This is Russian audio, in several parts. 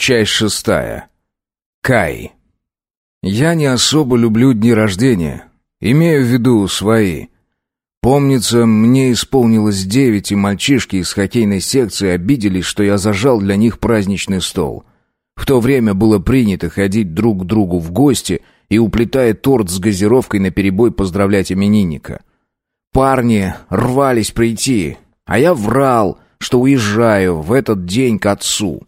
Часть шестая. Кай. Я не особо люблю дни рождения. Имею в виду свои. Помнится, мне исполнилось девять, и мальчишки из хоккейной секции обиделись, что я зажал для них праздничный стол. В то время было принято ходить друг к другу в гости и, уплетая торт с газировкой, наперебой поздравлять именинника. Парни рвались прийти, а я врал, что уезжаю в этот день к отцу.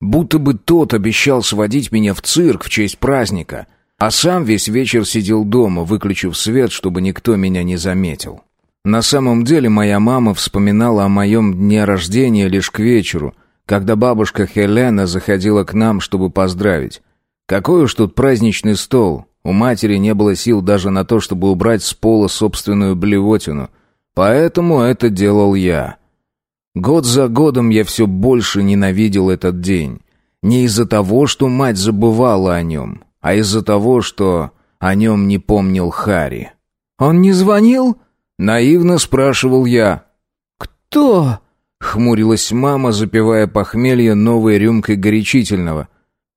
Будто бы тот обещал сводить меня в цирк в честь праздника, а сам весь вечер сидел дома, выключив свет, чтобы никто меня не заметил. На самом деле моя мама вспоминала о моем дне рождения лишь к вечеру, когда бабушка Хелена заходила к нам, чтобы поздравить. Какой уж тут праздничный стол. У матери не было сил даже на то, чтобы убрать с пола собственную блевотину. Поэтому это делал я. Год за годом я все больше ненавидел этот день. Не из-за того, что мать забывала о нем, а из-за того, что о нем не помнил Хари. «Он не звонил?» — наивно спрашивал я. «Кто?» — хмурилась мама, запивая похмелье новой рюмкой горячительного.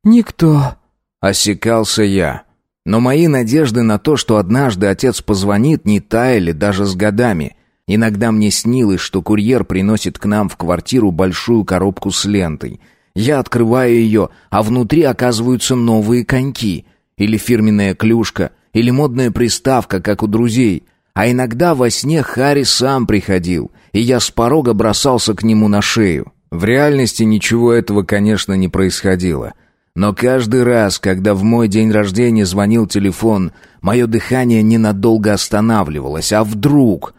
«Никто», — осекался я. Но мои надежды на то, что однажды отец позвонит, не таяли даже с годами — Иногда мне снилось, что курьер приносит к нам в квартиру большую коробку с лентой. Я открываю ее, а внутри оказываются новые коньки. Или фирменная клюшка, или модная приставка, как у друзей. А иногда во сне Харри сам приходил, и я с порога бросался к нему на шею. В реальности ничего этого, конечно, не происходило. Но каждый раз, когда в мой день рождения звонил телефон, мое дыхание ненадолго останавливалось. А вдруг...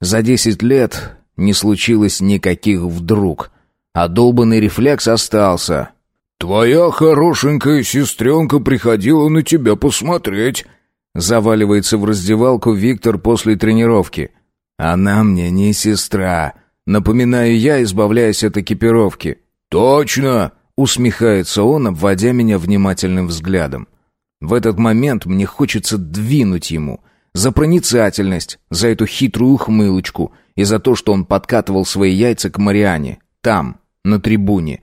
За десять лет не случилось никаких вдруг, а долбанный рефлекс остался. «Твоя хорошенькая сестренка приходила на тебя посмотреть», заваливается в раздевалку Виктор после тренировки. «Она мне не сестра», напоминаю я, избавляясь от экипировки. «Точно!» усмехается он, обводя меня внимательным взглядом. В этот момент мне хочется двинуть ему, за проницательность, за эту хитрую ухмылочку и за то, что он подкатывал свои яйца к Мариане. Там, на трибуне.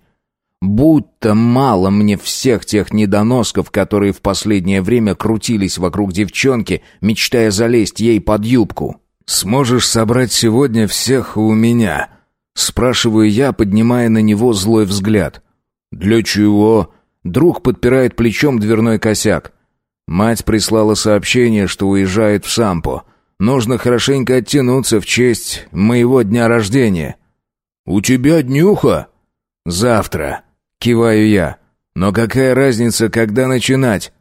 Будто мало мне всех тех недоносков, которые в последнее время крутились вокруг девчонки, мечтая залезть ей под юбку. «Сможешь собрать сегодня всех у меня?» Спрашиваю я, поднимая на него злой взгляд. «Для чего?» Друг подпирает плечом дверной косяк. Мать прислала сообщение, что уезжает в Сампо. Нужно хорошенько оттянуться в честь моего дня рождения. «У тебя днюха?» «Завтра», — киваю я. «Но какая разница, когда начинать?»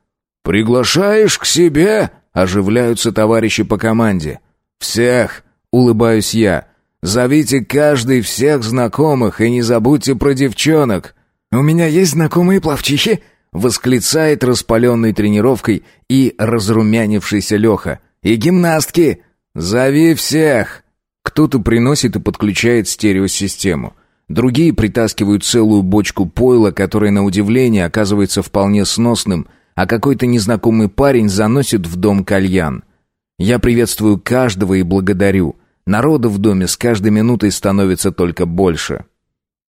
«Приглашаешь к себе?» — оживляются товарищи по команде. «Всех!» — улыбаюсь я. «Зовите каждый всех знакомых и не забудьте про девчонок». «У меня есть знакомые плавчихи?» Восклицает распаленной тренировкой и разрумянившийся Леха. «И гимнастки! Зови всех!» Кто-то приносит и подключает стереосистему. Другие притаскивают целую бочку пойла, которая, на удивление, оказывается вполне сносным, а какой-то незнакомый парень заносит в дом кальян. Я приветствую каждого и благодарю. Народа в доме с каждой минутой становится только больше.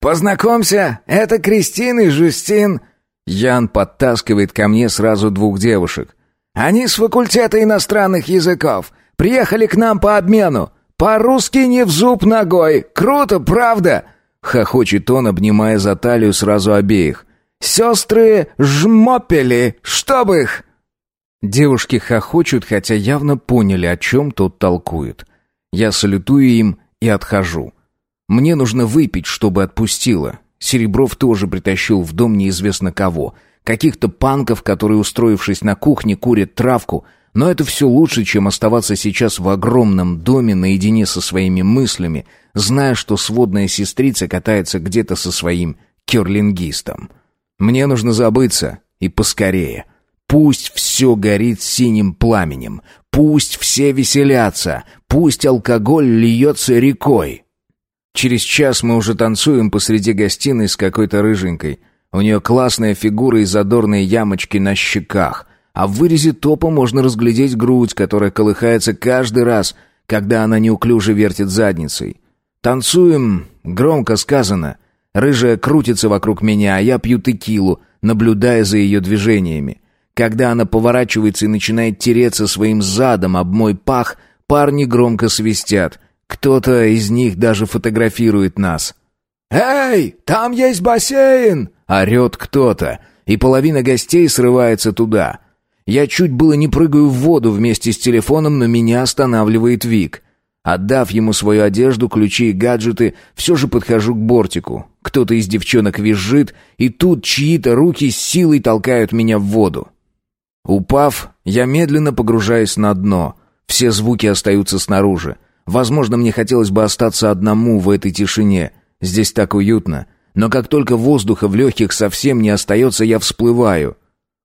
«Познакомься, это Кристина и Жустин», Ян подтаскивает ко мне сразу двух девушек. «Они с факультета иностранных языков. Приехали к нам по обмену. По-русски не в зуб ногой. Круто, правда?» Хохочет он, обнимая за талию сразу обеих. «Сестры жмопели, чтоб их!» Девушки хохочут, хотя явно поняли, о чем тот толкует. Я салютую им и отхожу. Мне нужно выпить, чтобы отпустило. Серебров тоже притащил в дом неизвестно кого. Каких-то панков, которые, устроившись на кухне, курят травку. Но это все лучше, чем оставаться сейчас в огромном доме наедине со своими мыслями, зная, что сводная сестрица катается где-то со своим керлингистом. Мне нужно забыться, и поскорее. Пусть все горит синим пламенем, пусть все веселятся, пусть алкоголь льется рекой. Через час мы уже танцуем посреди гостиной с какой-то рыженькой. У нее классная фигура и задорные ямочки на щеках. А в вырезе топа можно разглядеть грудь, которая колыхается каждый раз, когда она неуклюже вертит задницей. Танцуем, громко сказано. Рыжая крутится вокруг меня, а я пью текилу, наблюдая за ее движениями. Когда она поворачивается и начинает тереться своим задом об мой пах, парни громко свистят. Кто-то из них даже фотографирует нас. «Эй, там есть бассейн!» — орет кто-то, и половина гостей срывается туда. Я чуть было не прыгаю в воду вместе с телефоном, но меня останавливает Вик. Отдав ему свою одежду, ключи и гаджеты, все же подхожу к бортику. Кто-то из девчонок визжит, и тут чьи-то руки с силой толкают меня в воду. Упав, я медленно погружаюсь на дно. Все звуки остаются снаружи. Возможно, мне хотелось бы остаться одному в этой тишине. Здесь так уютно. Но как только воздуха в легких совсем не остается, я всплываю.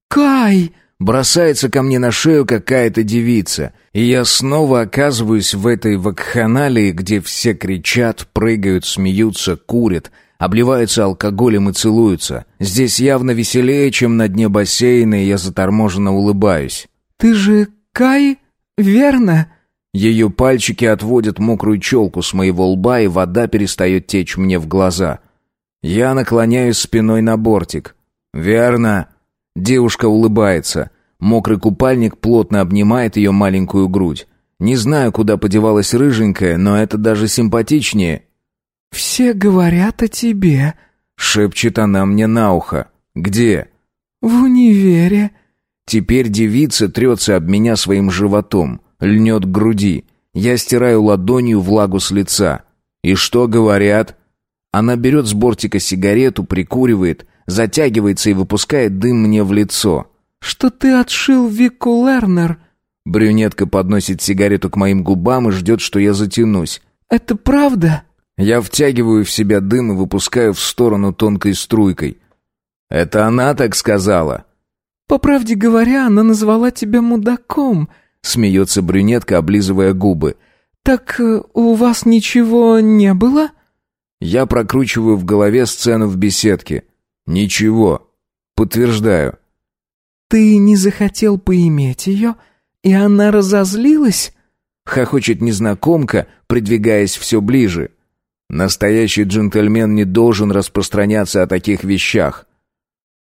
«Кай!» Бросается ко мне на шею какая-то девица, и я снова оказываюсь в этой вакханалии, где все кричат, прыгают, смеются, курят, обливаются алкоголем и целуются. Здесь явно веселее, чем на дне бассейна, и я заторможенно улыбаюсь. «Ты же Кай, верно?» Ее пальчики отводят мокрую челку с моего лба, и вода перестает течь мне в глаза. Я наклоняюсь спиной на бортик. «Верно». Девушка улыбается. Мокрый купальник плотно обнимает ее маленькую грудь. Не знаю, куда подевалась рыженькая, но это даже симпатичнее. «Все говорят о тебе», — шепчет она мне на ухо. «Где?» «В универе». Теперь девица трется об меня своим животом, льнет к груди. Я стираю ладонью влагу с лица. «И что говорят?» Она берет с бортика сигарету, прикуривает, затягивается и выпускает дым мне в лицо. «Что ты отшил Вику Лернер?» Брюнетка подносит сигарету к моим губам и ждет, что я затянусь. «Это правда?» Я втягиваю в себя дым и выпускаю в сторону тонкой струйкой. «Это она так сказала?» «По правде говоря, она назвала тебя мудаком», — смеется брюнетка, облизывая губы. «Так э, у вас ничего не было?» Я прокручиваю в голове сцену в беседке. «Ничего. Подтверждаю». «Ты не захотел поиметь ее, и она разозлилась?» Хохочет незнакомка, придвигаясь все ближе. Настоящий джентльмен не должен распространяться о таких вещах.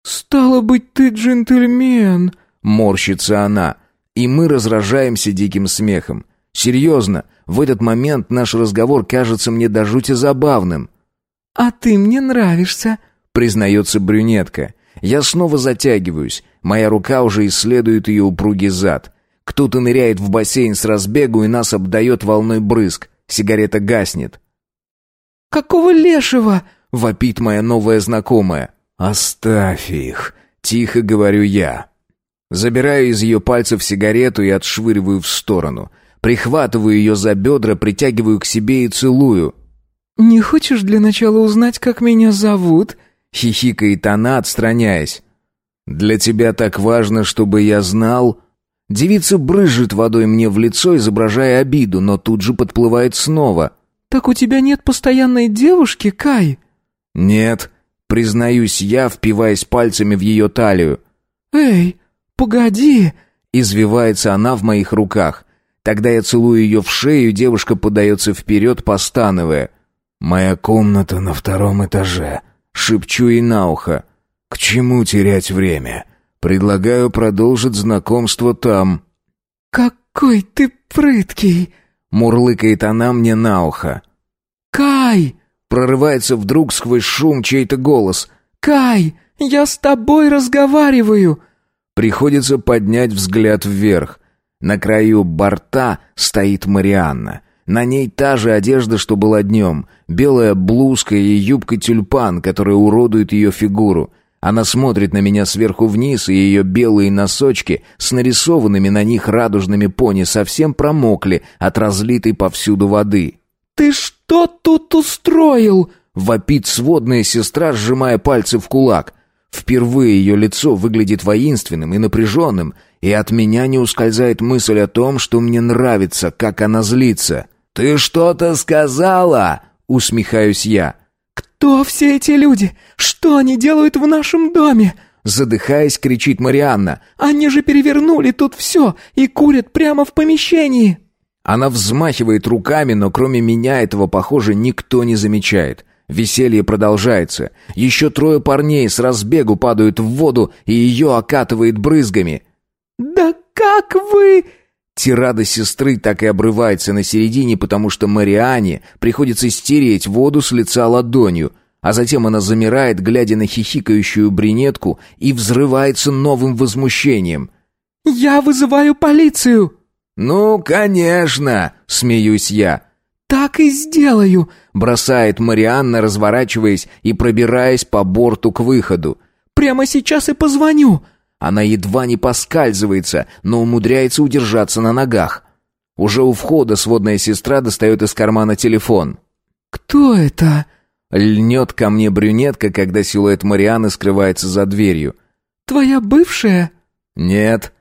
«Стало быть, ты джентльмен», — морщится она, и мы разражаемся диким смехом. «Серьезно, в этот момент наш разговор кажется мне до жути забавным». «А ты мне нравишься», признается брюнетка. Я снова затягиваюсь. Моя рука уже исследует ее упругий зад. Кто-то ныряет в бассейн с разбегу и нас обдает волной брызг. Сигарета гаснет. «Какого лешего?» — вопит моя новая знакомая. «Оставь их!» — тихо говорю я. Забираю из ее пальцев сигарету и отшвыриваю в сторону. Прихватываю ее за бедра, притягиваю к себе и целую. «Не хочешь для начала узнать, как меня зовут?» Хихикает она, отстраняясь. «Для тебя так важно, чтобы я знал...» Девица брызжет водой мне в лицо, изображая обиду, но тут же подплывает снова. «Так у тебя нет постоянной девушки, Кай?» «Нет», признаюсь я, впиваясь пальцами в ее талию. «Эй, погоди!» Извивается она в моих руках. Тогда я целую ее в шею, девушка подается вперед, постановая. «Моя комната на втором этаже», Шепчу ей на ухо. «К чему терять время? Предлагаю продолжить знакомство там». «Какой ты прыткий!» Мурлыкает она мне на ухо. «Кай!» Прорывается вдруг сквозь шум чей-то голос. «Кай, я с тобой разговариваю!» Приходится поднять взгляд вверх. На краю борта стоит Марианна. На ней та же одежда, что была днем. Белая блузка и юбка-тюльпан, которая уродует ее фигуру. Она смотрит на меня сверху вниз, и ее белые носочки с нарисованными на них радужными пони совсем промокли от разлитой повсюду воды. «Ты что тут устроил?» — вопит сводная сестра, сжимая пальцы в кулак. Впервые ее лицо выглядит воинственным и напряженным, и от меня не ускользает мысль о том, что мне нравится, как она злится. «Ты что-то сказала?» — усмехаюсь я. «Кто все эти люди? Что они делают в нашем доме?» Задыхаясь, кричит Марианна. «Они же перевернули тут все и курят прямо в помещении!» Она взмахивает руками, но кроме меня этого, похоже, никто не замечает. Веселье продолжается. Еще трое парней с разбегу падают в воду, и ее окатывает брызгами. «Да как вы...» Тирада сестры так и обрывается на середине, потому что Мариане приходится стереть воду с лица ладонью, а затем она замирает, глядя на хихикающую брюнетку, и взрывается новым возмущением. «Я вызываю полицию!» «Ну, конечно!» — смеюсь я. «Так и сделаю!» — бросает Марианна, разворачиваясь и пробираясь по борту к выходу. «Прямо сейчас и позвоню!» Она едва не поскальзывается, но умудряется удержаться на ногах. Уже у входа сводная сестра достает из кармана телефон. «Кто это?» Льнет ко мне брюнетка, когда силуэт Марианы скрывается за дверью. «Твоя бывшая?» «Нет».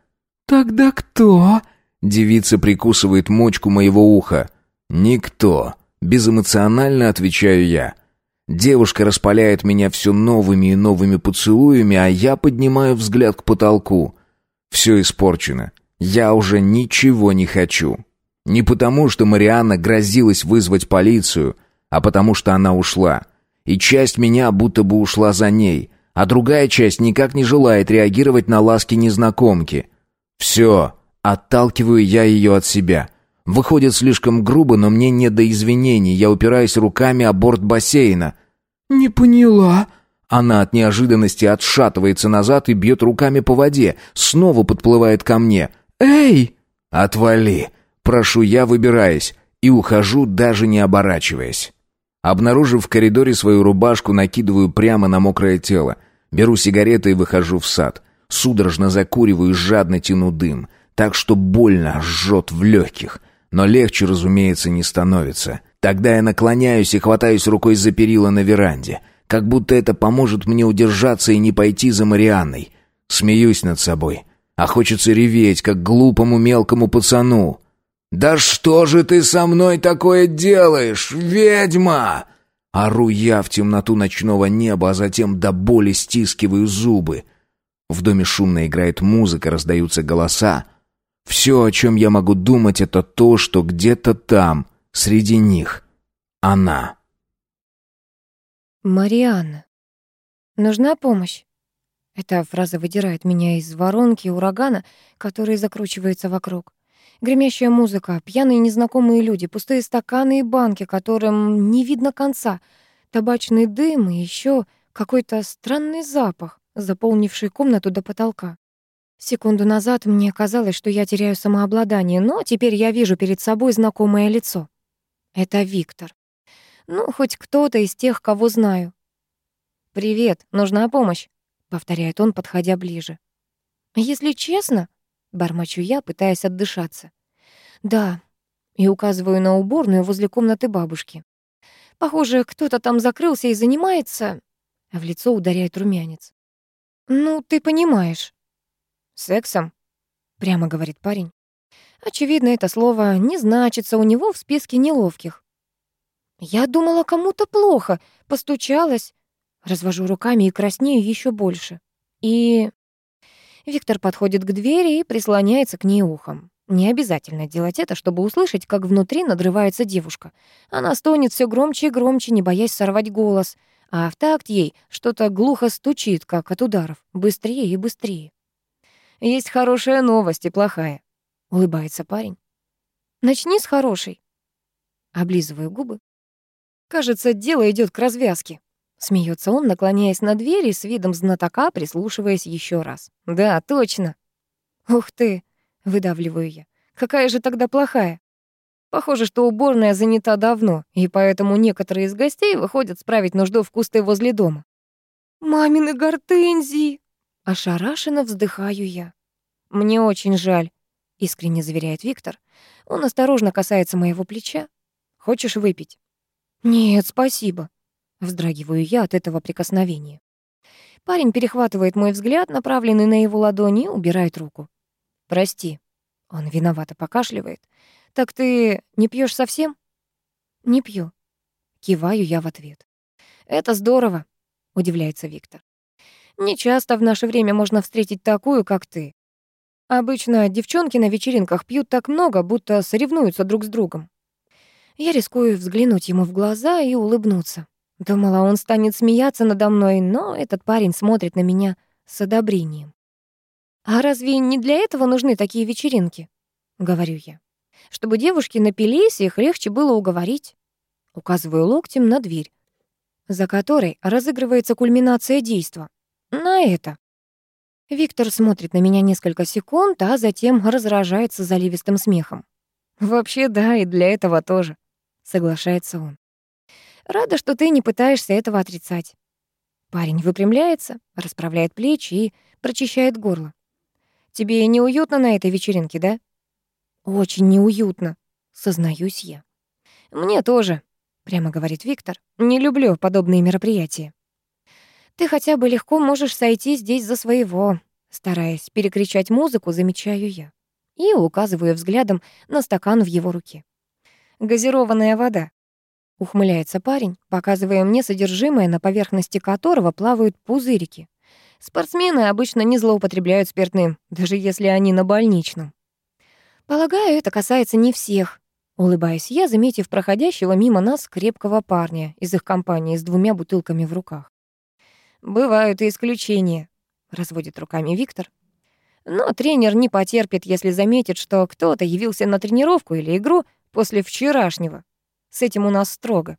«Тогда кто?» Девица прикусывает мочку моего уха. «Никто». Безэмоционально отвечаю я. Девушка распаляет меня все новыми и новыми поцелуями, а я поднимаю взгляд к потолку. Все испорчено. Я уже ничего не хочу. Не потому, что Марианна грозилась вызвать полицию, а потому что она ушла. И часть меня будто бы ушла за ней, а другая часть никак не желает реагировать на ласки незнакомки. Все, отталкиваю я ее от себя. Выходит слишком грубо, но мне не до извинений. Я упираюсь руками о борт бассейна. «Не поняла». Она от неожиданности отшатывается назад и бьет руками по воде. Снова подплывает ко мне. «Эй!» «Отвали!» Прошу я, выбираясь, и ухожу, даже не оборачиваясь. Обнаружив в коридоре свою рубашку, накидываю прямо на мокрое тело. Беру сигареты и выхожу в сад. Судорожно закуриваю и жадно тяну дым, так что больно жжет в легких. Но легче, разумеется, не становится. Тогда я наклоняюсь и хватаюсь рукой за перила на веранде. Как будто это поможет мне удержаться и не пойти за Марианной. Смеюсь над собой. А хочется реветь, как глупому мелкому пацану. «Да что же ты со мной такое делаешь, ведьма?» Ору я в темноту ночного неба, а затем до боли стискиваю зубы. В доме шумно играет музыка, раздаются голоса. Все, о чем я могу думать, это то, что где-то там, среди них, она. «Марианна, нужна помощь?» Эта фраза выдирает меня из воронки урагана, который закручивается вокруг. Гремящая музыка, пьяные незнакомые люди, пустые стаканы и банки, которым не видно конца, табачный дым и еще какой-то странный запах, заполнивший комнату до потолка. Секунду назад мне казалось, что я теряю самообладание, но теперь я вижу перед собой знакомое лицо. Это Виктор. Ну, хоть кто-то из тех, кого знаю. «Привет, нужна помощь», — повторяет он, подходя ближе. «Если честно», — бормочу я, пытаясь отдышаться. «Да», и указываю на уборную возле комнаты бабушки. «Похоже, кто-то там закрылся и занимается...» В лицо ударяет румянец. «Ну, ты понимаешь». «Сексом?» — прямо говорит парень. Очевидно, это слово не значится у него в списке неловких. Я думала, кому-то плохо, постучалась. Развожу руками и краснею еще больше. И... Виктор подходит к двери и прислоняется к ней ухом. Не обязательно делать это, чтобы услышать, как внутри надрывается девушка. Она стонет все громче и громче, не боясь сорвать голос, а в такт ей что-то глухо стучит, как от ударов, быстрее и быстрее. Есть хорошая новость и плохая. — улыбается парень. «Начни с хорошей». Облизываю губы. «Кажется, дело идет к развязке». Смеется он, наклоняясь на дверь и с видом знатока прислушиваясь еще раз. «Да, точно». «Ух ты!» — выдавливаю я. «Какая же тогда плохая?» Похоже, что уборная занята давно, и поэтому некоторые из гостей выходят справить нужду в кусты возле дома. «Мамины гортензии!» Ошарашенно вздыхаю я. «Мне очень жаль», — искренне заверяет Виктор. Он осторожно касается моего плеча. «Хочешь выпить?» «Нет, спасибо», — вздрагиваю я от этого прикосновения. Парень перехватывает мой взгляд, направленный на его ладони, и убирает руку. «Прости». Он виновато покашливает. «Так ты не пьешь совсем?» «Не пью». Киваю я в ответ. «Это здорово», — удивляется Виктор. «Не часто в наше время можно встретить такую, как ты. Обычно девчонки на вечеринках пьют так много, будто соревнуются друг с другом. Я рискую взглянуть ему в глаза и улыбнуться. Думала, он станет смеяться надо мной, но этот парень смотрит на меня с одобрением. «А разве не для этого нужны такие вечеринки?» — говорю я. «Чтобы девушки напились, их легче было уговорить». Указываю локтем на дверь, за которой разыгрывается кульминация действа. На это. Виктор смотрит на меня несколько секунд, а затем разражается заливистым смехом. «Вообще да, и для этого тоже», — соглашается он. «Рада, что ты не пытаешься этого отрицать». Парень выпрямляется, расправляет плечи и прочищает горло. «Тебе неуютно на этой вечеринке, да?» «Очень неуютно», — сознаюсь я. «Мне тоже», — прямо говорит Виктор. «Не люблю подобные мероприятия». «Ты хотя бы легко можешь сойти здесь за своего», стараясь перекричать музыку, замечаю я. И указываю взглядом на стакан в его руке. «Газированная вода», — ухмыляется парень, показывая мне содержимое, на поверхности которого плавают пузырики. Спортсмены обычно не злоупотребляют спиртным, даже если они на больничном. Полагаю, это касается не всех. Улыбаюсь я, заметив проходящего мимо нас крепкого парня из их компании с двумя бутылками в руках. «Бывают и исключения», — разводит руками Виктор. «Но тренер не потерпит, если заметит, что кто-то явился на тренировку или игру после вчерашнего. С этим у нас строго».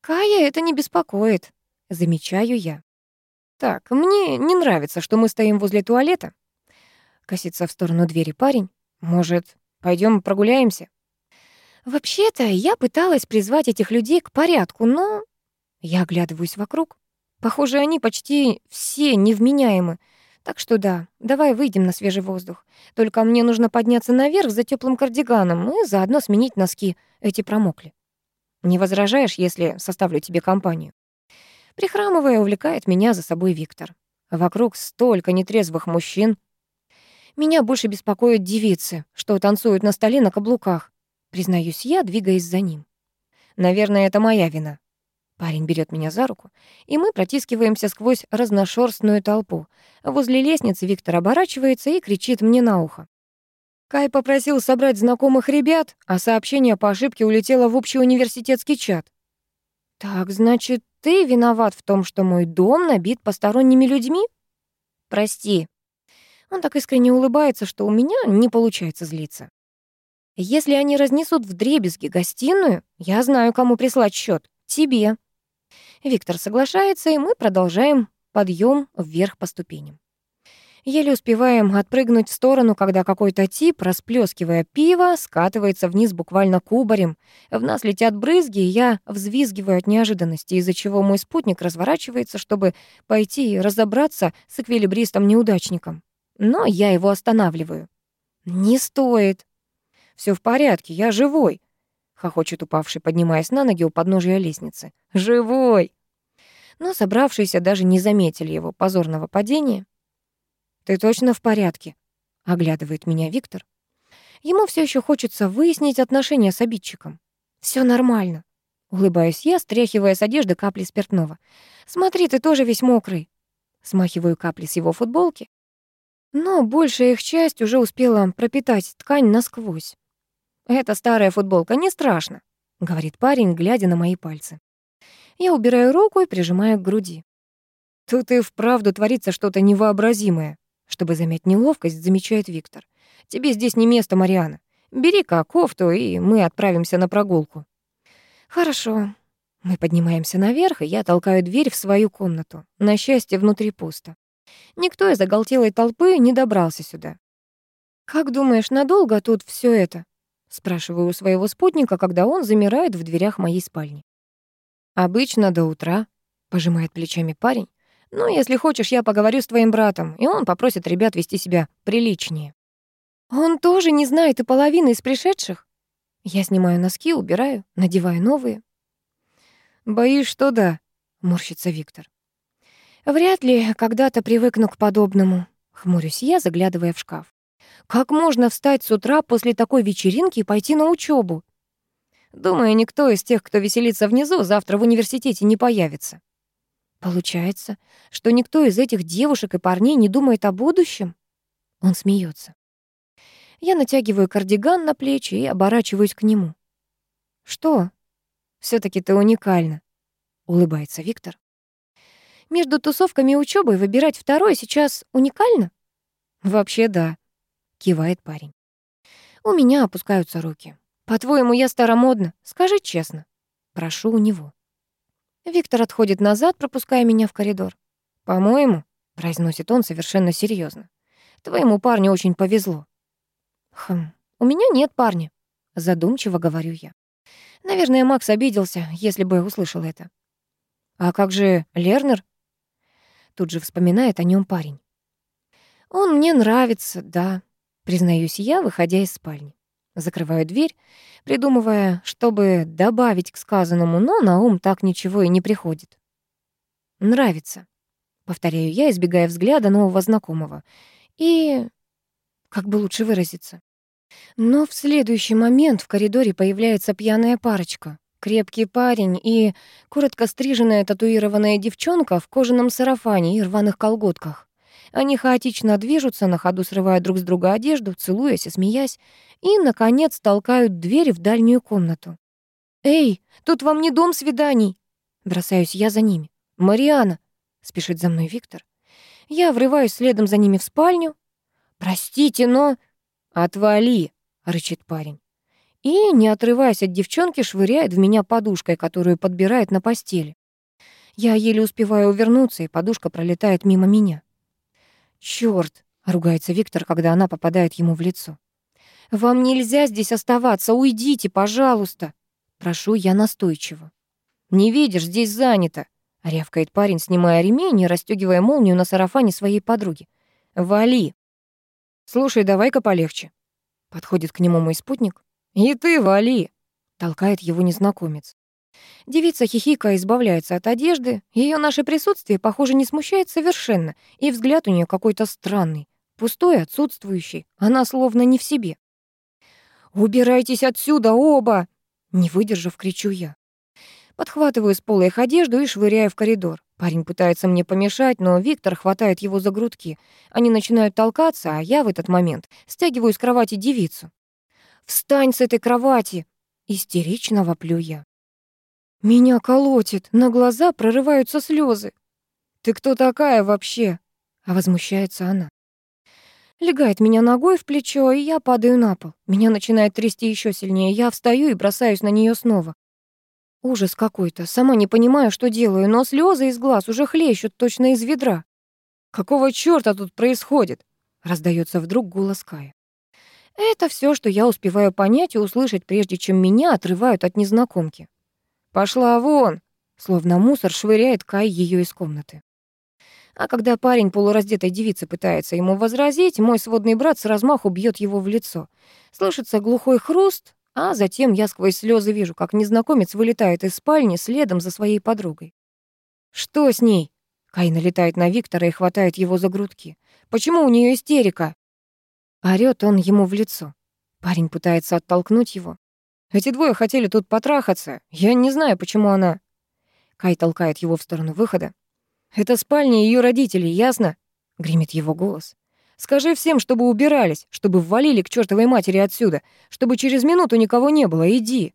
«Кая это не беспокоит», — замечаю я. «Так, мне не нравится, что мы стоим возле туалета». Косится в сторону двери парень. «Может, пойдем прогуляемся?» «Вообще-то я пыталась призвать этих людей к порядку, но...» Я оглядываюсь вокруг. Похоже, они почти все невменяемы. Так что да, давай выйдем на свежий воздух. Только мне нужно подняться наверх за теплым кардиганом и заодно сменить носки. Эти промокли. Не возражаешь, если составлю тебе компанию? Прихрамывая, увлекает меня за собой Виктор. Вокруг столько нетрезвых мужчин. Меня больше беспокоят девицы, что танцуют на столе на каблуках. Признаюсь я, двигаясь за ним. Наверное, это моя вина. Парень берет меня за руку, и мы протискиваемся сквозь разношерстную толпу. Возле лестницы Виктор оборачивается и кричит мне на ухо. Кай попросил собрать знакомых ребят, а сообщение по ошибке улетело в общий университетский чат. «Так, значит, ты виноват в том, что мой дом набит посторонними людьми?» «Прости». Он так искренне улыбается, что у меня не получается злиться. «Если они разнесут в дребезги гостиную, я знаю, кому прислать счет. Тебе». Виктор соглашается, и мы продолжаем подъем вверх по ступеням. Еле успеваем отпрыгнуть в сторону, когда какой-то тип, расплескивая пиво, скатывается вниз буквально кубарем. В нас летят брызги, и я взвизгиваю от неожиданности, из-за чего мой спутник разворачивается, чтобы пойти и разобраться с эквилибристом-неудачником. Но я его останавливаю. «Не стоит». Все в порядке, я живой», — хохочет упавший, поднимаясь на ноги у подножия лестницы. «Живой!» но собравшиеся даже не заметили его позорного падения. «Ты точно в порядке?» — оглядывает меня Виктор. Ему все еще хочется выяснить отношения с обидчиком. Все нормально», — улыбаюсь я, стряхивая с одежды капли спиртного. «Смотри, ты тоже весь мокрый». Смахиваю капли с его футболки. Но большая их часть уже успела пропитать ткань насквозь. «Это старая футболка, не страшно», — говорит парень, глядя на мои пальцы. Я убираю руку и прижимаю к груди. Тут и вправду творится что-то невообразимое. Чтобы замять неловкость, замечает Виктор. Тебе здесь не место, Мариана. Бери-ка кофту, и мы отправимся на прогулку. Хорошо. Мы поднимаемся наверх, и я толкаю дверь в свою комнату. На счастье, внутри пусто. Никто из оголтелой толпы не добрался сюда. «Как думаешь, надолго тут все это?» Спрашиваю у своего спутника, когда он замирает в дверях моей спальни. «Обычно до утра», — пожимает плечами парень. «Ну, если хочешь, я поговорю с твоим братом, и он попросит ребят вести себя приличнее». «Он тоже не знает и половины из пришедших?» Я снимаю носки, убираю, надеваю новые. «Боюсь, что да», — морщится Виктор. «Вряд ли когда-то привыкну к подобному», — хмурюсь я, заглядывая в шкаф. «Как можно встать с утра после такой вечеринки и пойти на учебу? Думаю, никто из тех, кто веселится внизу, завтра в университете не появится. Получается, что никто из этих девушек и парней не думает о будущем? Он смеется. Я натягиваю кардиган на плечи и оборачиваюсь к нему. Что? все таки ты уникальна. улыбается Виктор. Между тусовками и учебой выбирать второе сейчас уникально? Вообще да, кивает парень. У меня опускаются руки. По-твоему, я старомодна? Скажи честно. Прошу у него. Виктор отходит назад, пропуская меня в коридор. По-моему, произносит он совершенно серьезно. Твоему парню очень повезло. Хм, у меня нет парня, задумчиво говорю я. Наверное, Макс обиделся, если бы услышал это. А как же Лернер? Тут же вспоминает о нем парень. Он мне нравится, да, признаюсь я, выходя из спальни. Закрываю дверь, придумывая, чтобы добавить к сказанному, но на ум так ничего и не приходит. Нравится, повторяю я, избегая взгляда нового знакомого. И как бы лучше выразиться. Но в следующий момент в коридоре появляется пьяная парочка. Крепкий парень и коротко стриженная татуированная девчонка в кожаном сарафане и рваных колготках. Они хаотично движутся, на ходу срывая друг с друга одежду, целуясь и смеясь, и, наконец, толкают дверь в дальнюю комнату. «Эй, тут вам не дом свиданий!» Бросаюсь я за ними. «Мариана!» — спешит за мной Виктор. Я врываюсь следом за ними в спальню. «Простите, но...» «Отвали!» — рычит парень. И, не отрываясь от девчонки, швыряет в меня подушкой, которую подбирает на постели. Я еле успеваю увернуться, и подушка пролетает мимо меня. «Чёрт!» — ругается Виктор, когда она попадает ему в лицо. «Вам нельзя здесь оставаться, уйдите, пожалуйста!» Прошу я настойчиво. «Не видишь, здесь занято!» — рявкает парень, снимая ремень и расстёгивая молнию на сарафане своей подруги. «Вали!» «Слушай, давай-ка полегче». Подходит к нему мой спутник. «И ты вали!» — толкает его незнакомец. Девица хихика избавляется от одежды. Ее наше присутствие, похоже, не смущает совершенно, и взгляд у нее какой-то странный, пустой, отсутствующий. Она словно не в себе. «Убирайтесь отсюда оба!» Не выдержав, кричу я. Подхватываю с пола их одежду и швыряю в коридор. Парень пытается мне помешать, но Виктор хватает его за грудки. Они начинают толкаться, а я в этот момент стягиваю с кровати девицу. «Встань с этой кровати!» Истерично воплю я. Меня колотит, на глаза прорываются слезы. «Ты кто такая вообще?» А возмущается она. Легает меня ногой в плечо, и я падаю на пол. Меня начинает трясти еще сильнее. Я встаю и бросаюсь на нее снова. Ужас какой-то. Сама не понимаю, что делаю, но слезы из глаз уже хлещут точно из ведра. «Какого чёрта тут происходит?» — раздается вдруг голос Кая. Это все, что я успеваю понять и услышать, прежде чем меня отрывают от незнакомки. «Пошла вон!» Словно мусор швыряет Кай ее из комнаты. А когда парень полураздетой девицы пытается ему возразить, мой сводный брат с размаху бьет его в лицо. Слышится глухой хруст, а затем я сквозь слезы вижу, как незнакомец вылетает из спальни следом за своей подругой. «Что с ней?» Кай налетает на Виктора и хватает его за грудки. «Почему у нее истерика?» Орёт он ему в лицо. Парень пытается оттолкнуть его. Эти двое хотели тут потрахаться. Я не знаю, почему она...» Кай толкает его в сторону выхода. «Это спальня ее родителей, ясно?» — гремит его голос. «Скажи всем, чтобы убирались, чтобы ввалили к чертовой матери отсюда, чтобы через минуту никого не было, иди».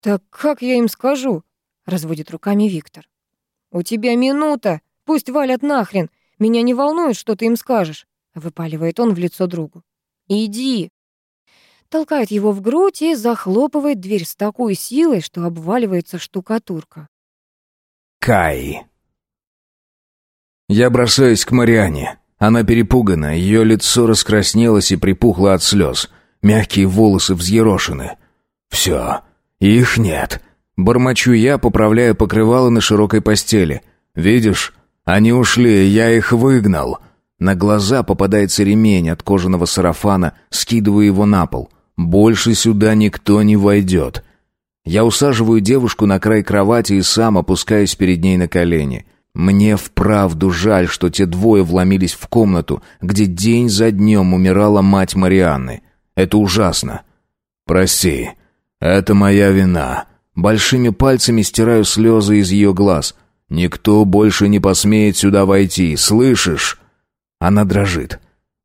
«Так как я им скажу?» — разводит руками Виктор. «У тебя минута, пусть валят нахрен, меня не волнует, что ты им скажешь», — выпаливает он в лицо другу. «Иди!» Толкает его в грудь и захлопывает дверь с такой силой, что обваливается штукатурка. Кай. Я бросаюсь к Мариане. Она перепугана, ее лицо раскраснелось и припухло от слез. Мягкие волосы взъерошены. Все, их нет. Бормочу я, поправляя покрывало на широкой постели. Видишь, они ушли, я их выгнал. На глаза попадается ремень от кожаного сарафана, скидываю его на пол. Больше сюда никто не войдет. Я усаживаю девушку на край кровати и сам опускаюсь перед ней на колени. Мне вправду жаль, что те двое вломились в комнату, где день за днем умирала мать Марианны. Это ужасно. Прости, это моя вина. Большими пальцами стираю слезы из ее глаз. Никто больше не посмеет сюда войти, слышишь? Она дрожит.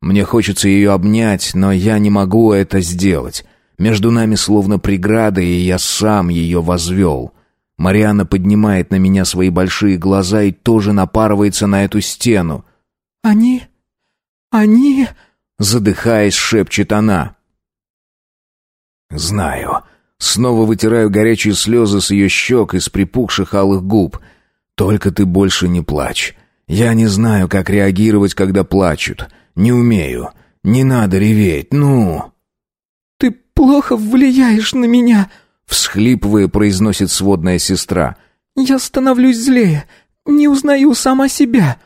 Мне хочется ее обнять, но я не могу это сделать. Между нами словно преграда, и я сам ее возвел. Марианна поднимает на меня свои большие глаза и тоже напарывается на эту стену. «Они... они...» Задыхаясь, шепчет она. «Знаю». Снова вытираю горячие слезы с ее щек и с припухших алых губ. «Только ты больше не плачь. Я не знаю, как реагировать, когда плачут. Не умею. Не надо реветь, ну...» «Ты плохо влияешь на меня», — всхлипывая, произносит сводная сестра. «Я становлюсь злее. Не узнаю сама себя».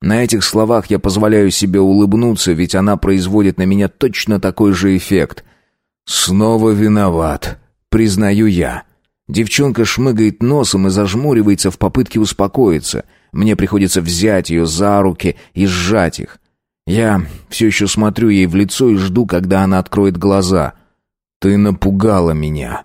На этих словах я позволяю себе улыбнуться, ведь она производит на меня точно такой же эффект. «Снова виноват», — признаю я. Девчонка шмыгает носом и зажмуривается в попытке успокоиться. Мне приходится взять ее за руки и сжать их. Я все еще смотрю ей в лицо и жду, когда она откроет глаза. «Ты напугала меня».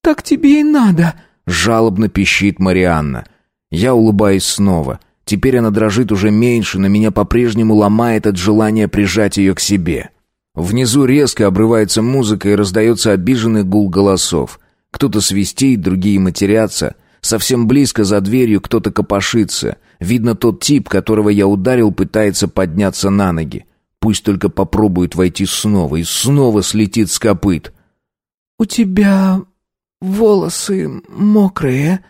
«Так тебе и надо», — жалобно пищит Марианна. Я улыбаюсь снова. Теперь она дрожит уже меньше, но меня по-прежнему ломает от желания прижать ее к себе. Внизу резко обрывается музыка и раздается обиженный гул голосов. Кто-то свистит, другие матерятся. Совсем близко за дверью кто-то копошится. Видно, тот тип, которого я ударил, пытается подняться на ноги. Пусть только попробует войти снова и снова слетит с копыт. «У тебя волосы мокрые»,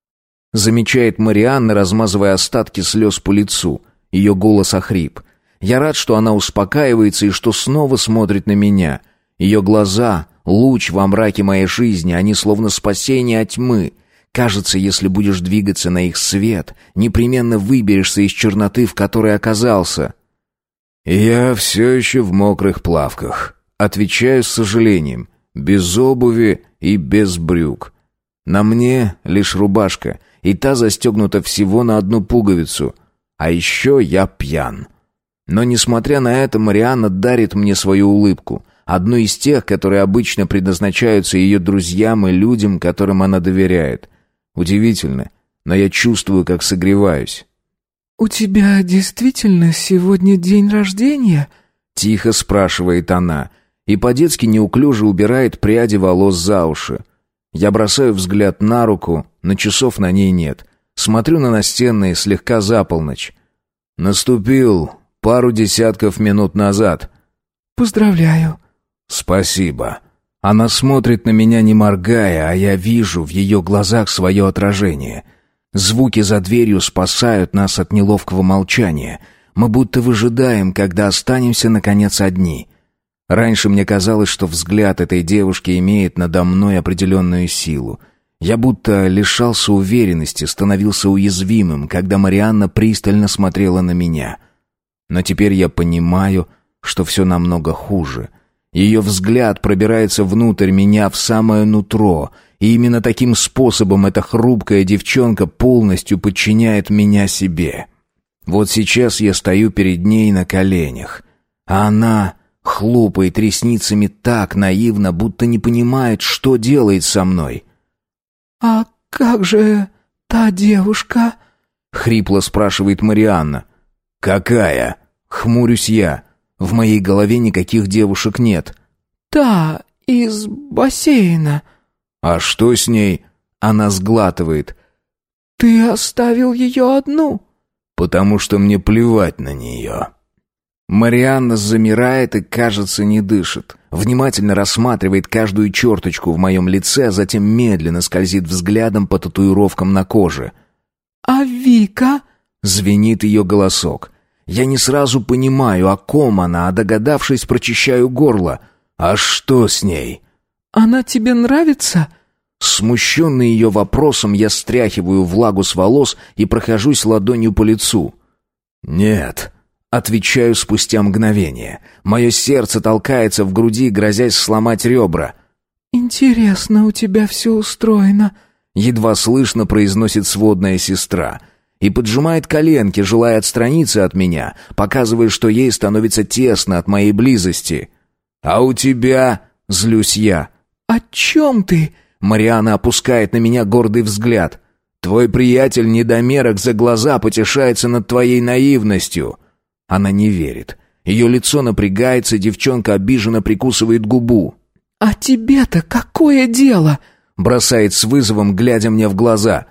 — замечает Марианна, размазывая остатки слез по лицу. Ее голос охрип. Я рад, что она успокаивается и что снова смотрит на меня. Ее глаза — луч во мраке моей жизни, они словно спасение от тьмы. Кажется, если будешь двигаться на их свет, непременно выберешься из черноты, в которой оказался. «Я все еще в мокрых плавках», — отвечаю с сожалением, без обуви и без брюк. На мне лишь рубашка, и та застегнута всего на одну пуговицу. А еще я пьян. Но, несмотря на это, Марианна дарит мне свою улыбку. Одну из тех, которые обычно предназначаются ее друзьям и людям, которым она доверяет. Удивительно, но я чувствую, как согреваюсь. «У тебя действительно сегодня день рождения?» Тихо спрашивает она, и по-детски неуклюже убирает пряди волос за уши. Я бросаю взгляд на руку, на часов на ней нет. Смотрю на настенные слегка за полночь. Наступил пару десятков минут назад. «Поздравляю». «Спасибо». Она смотрит на меня, не моргая, а я вижу в ее глазах свое отражение. Звуки за дверью спасают нас от неловкого молчания. Мы будто выжидаем, когда останемся, наконец, одни. Раньше мне казалось, что взгляд этой девушки имеет надо мной определенную силу. Я будто лишался уверенности, становился уязвимым, когда Марианна пристально смотрела на меня. Но теперь я понимаю, что все намного хуже — ее взгляд пробирается внутрь меня в самое нутро, и именно таким способом эта хрупкая девчонка полностью подчиняет меня себе. Вот сейчас я стою перед ней на коленях, а она хлопает ресницами так наивно, будто не понимает, что делает со мной. «А как же та девушка?» — хрипло спрашивает Марианна. «Какая?» — хмурюсь я. В моей голове никаких девушек нет. «Та, из бассейна». «А что с ней?» Она сглатывает. «Ты оставил ее одну?» «Потому что мне плевать на нее». Марианна замирает и, кажется, не дышит. Внимательно рассматривает каждую черточку в моем лице, а затем медленно скользит взглядом по татуировкам на коже. «А Вика?» — звенит ее голосок. Я не сразу понимаю, о ком она, а догадавшись, прочищаю горло. А что с ней? Она тебе нравится? Смущенный ее вопросом, я стряхиваю влагу с волос и прохожусь ладонью по лицу. «Нет», — отвечаю спустя мгновение. Мое сердце толкается в груди, грозясь сломать ребра. «Интересно у тебя все устроено», — едва слышно произносит сводная сестра — и поджимает коленки, желая отстраниться от меня, показывая, что ей становится тесно от моей близости. «А у тебя...» — злюсь я. «О чем ты?» — Мариана опускает на меня гордый взгляд. «Твой приятель недомерок за глаза потешается над твоей наивностью». Она не верит. Ее лицо напрягается, девчонка обиженно прикусывает губу. «А тебе-то какое дело?» Бросает с вызовом, глядя мне в глаза.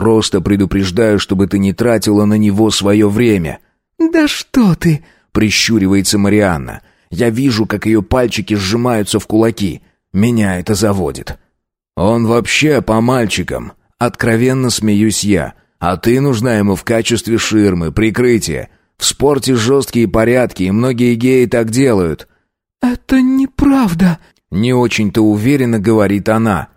Просто предупреждаю, чтобы ты не тратила на него свое время. «Да что ты!» — прищуривается Марианна. Я вижу, как ее пальчики сжимаются в кулаки. Меня это заводит. Он вообще по мальчикам. Откровенно смеюсь я. А ты нужна ему в качестве ширмы, прикрытия. В спорте жесткие порядки, и многие геи так делают. «Это неправда», — не очень-то уверенно говорит она.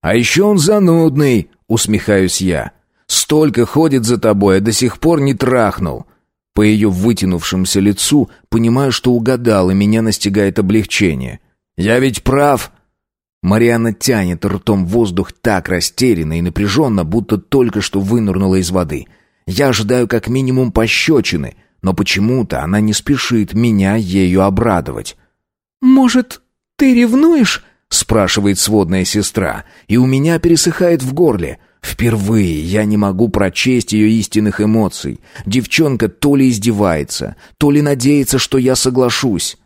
«А еще он занудный», — усмехаюсь я. «Столько ходит за тобой, а до сих пор не трахнул». По ее вытянувшемуся лицу понимаю, что угадал, и меня настигает облегчение. «Я ведь прав!» Марианна тянет ртом воздух так растерянно и напряженно, будто только что вынырнула из воды. Я ожидаю как минимум пощечины, но почему-то она не спешит меня ею обрадовать. «Может, ты ревнуешь?» — спрашивает сводная сестра, и у меня пересыхает в горле. Впервые я не могу прочесть ее истинных эмоций. Девчонка то ли издевается, то ли надеется, что я соглашусь.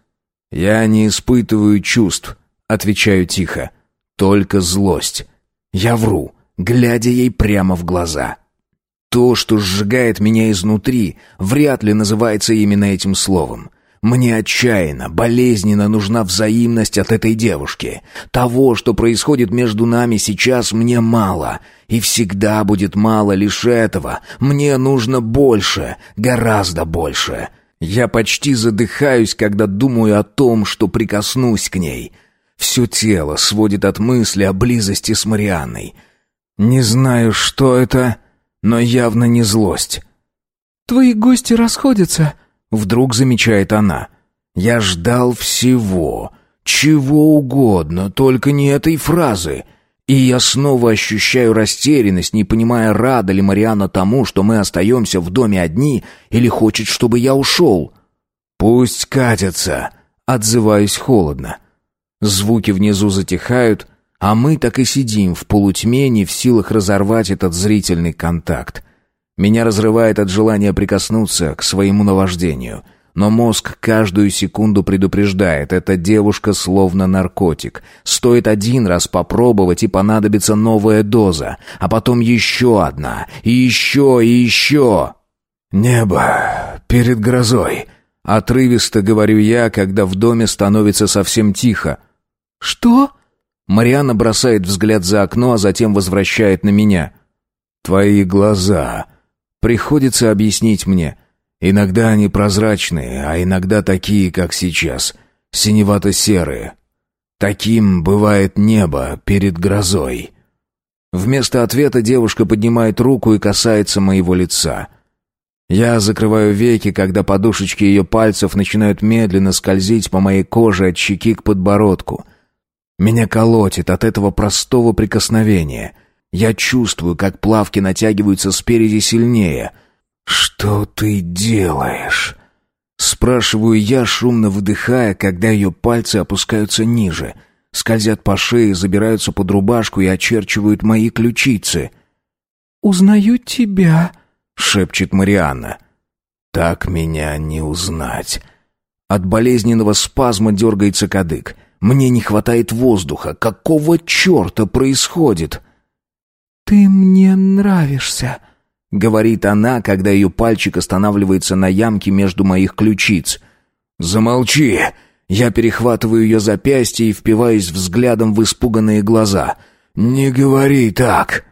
«Я не испытываю чувств», — отвечаю тихо. «Только злость». Я вру, глядя ей прямо в глаза. То, что сжигает меня изнутри, вряд ли называется именно этим словом. Мне отчаянно, болезненно нужна взаимность от этой девушки. Того, что происходит между нами сейчас, мне мало. И всегда будет мало лишь этого. Мне нужно больше, гораздо больше. Я почти задыхаюсь, когда думаю о том, что прикоснусь к ней. Все тело сводит от мысли о близости с Марианной. Не знаю, что это, но явно не злость. «Твои гости расходятся», Вдруг замечает она. Я ждал всего, чего угодно, только не этой фразы. И я снова ощущаю растерянность, не понимая, рада ли Марианна тому, что мы остаемся в доме одни, или хочет, чтобы я ушел. «Пусть катятся», — отзываюсь холодно. Звуки внизу затихают, а мы так и сидим в полутьме, не в силах разорвать этот зрительный контакт. Меня разрывает от желания прикоснуться к своему наваждению. Но мозг каждую секунду предупреждает, эта девушка словно наркотик. Стоит один раз попробовать, и понадобится новая доза, а потом еще одна, и еще, и еще. «Небо перед грозой», — отрывисто говорю я, когда в доме становится совсем тихо. «Что?» Мариана бросает взгляд за окно, а затем возвращает на меня. «Твои глаза», Приходится объяснить мне. Иногда они прозрачные, а иногда такие, как сейчас, синевато-серые. Таким бывает небо перед грозой. Вместо ответа девушка поднимает руку и касается моего лица. Я закрываю веки, когда подушечки ее пальцев начинают медленно скользить по моей коже от щеки к подбородку. Меня колотит от этого простого прикосновения — я чувствую, как плавки натягиваются спереди сильнее. «Что ты делаешь?» Спрашиваю я, шумно выдыхая, когда ее пальцы опускаются ниже, скользят по шее, забираются под рубашку и очерчивают мои ключицы. «Узнаю тебя», — шепчет Марианна. «Так меня не узнать». От болезненного спазма дергается кадык. Мне не хватает воздуха. Какого черта происходит?» «Ты мне нравишься», — говорит она, когда ее пальчик останавливается на ямке между моих ключиц. «Замолчи!» Я перехватываю ее запястье и впиваюсь взглядом в испуганные глаза. «Не говори так!»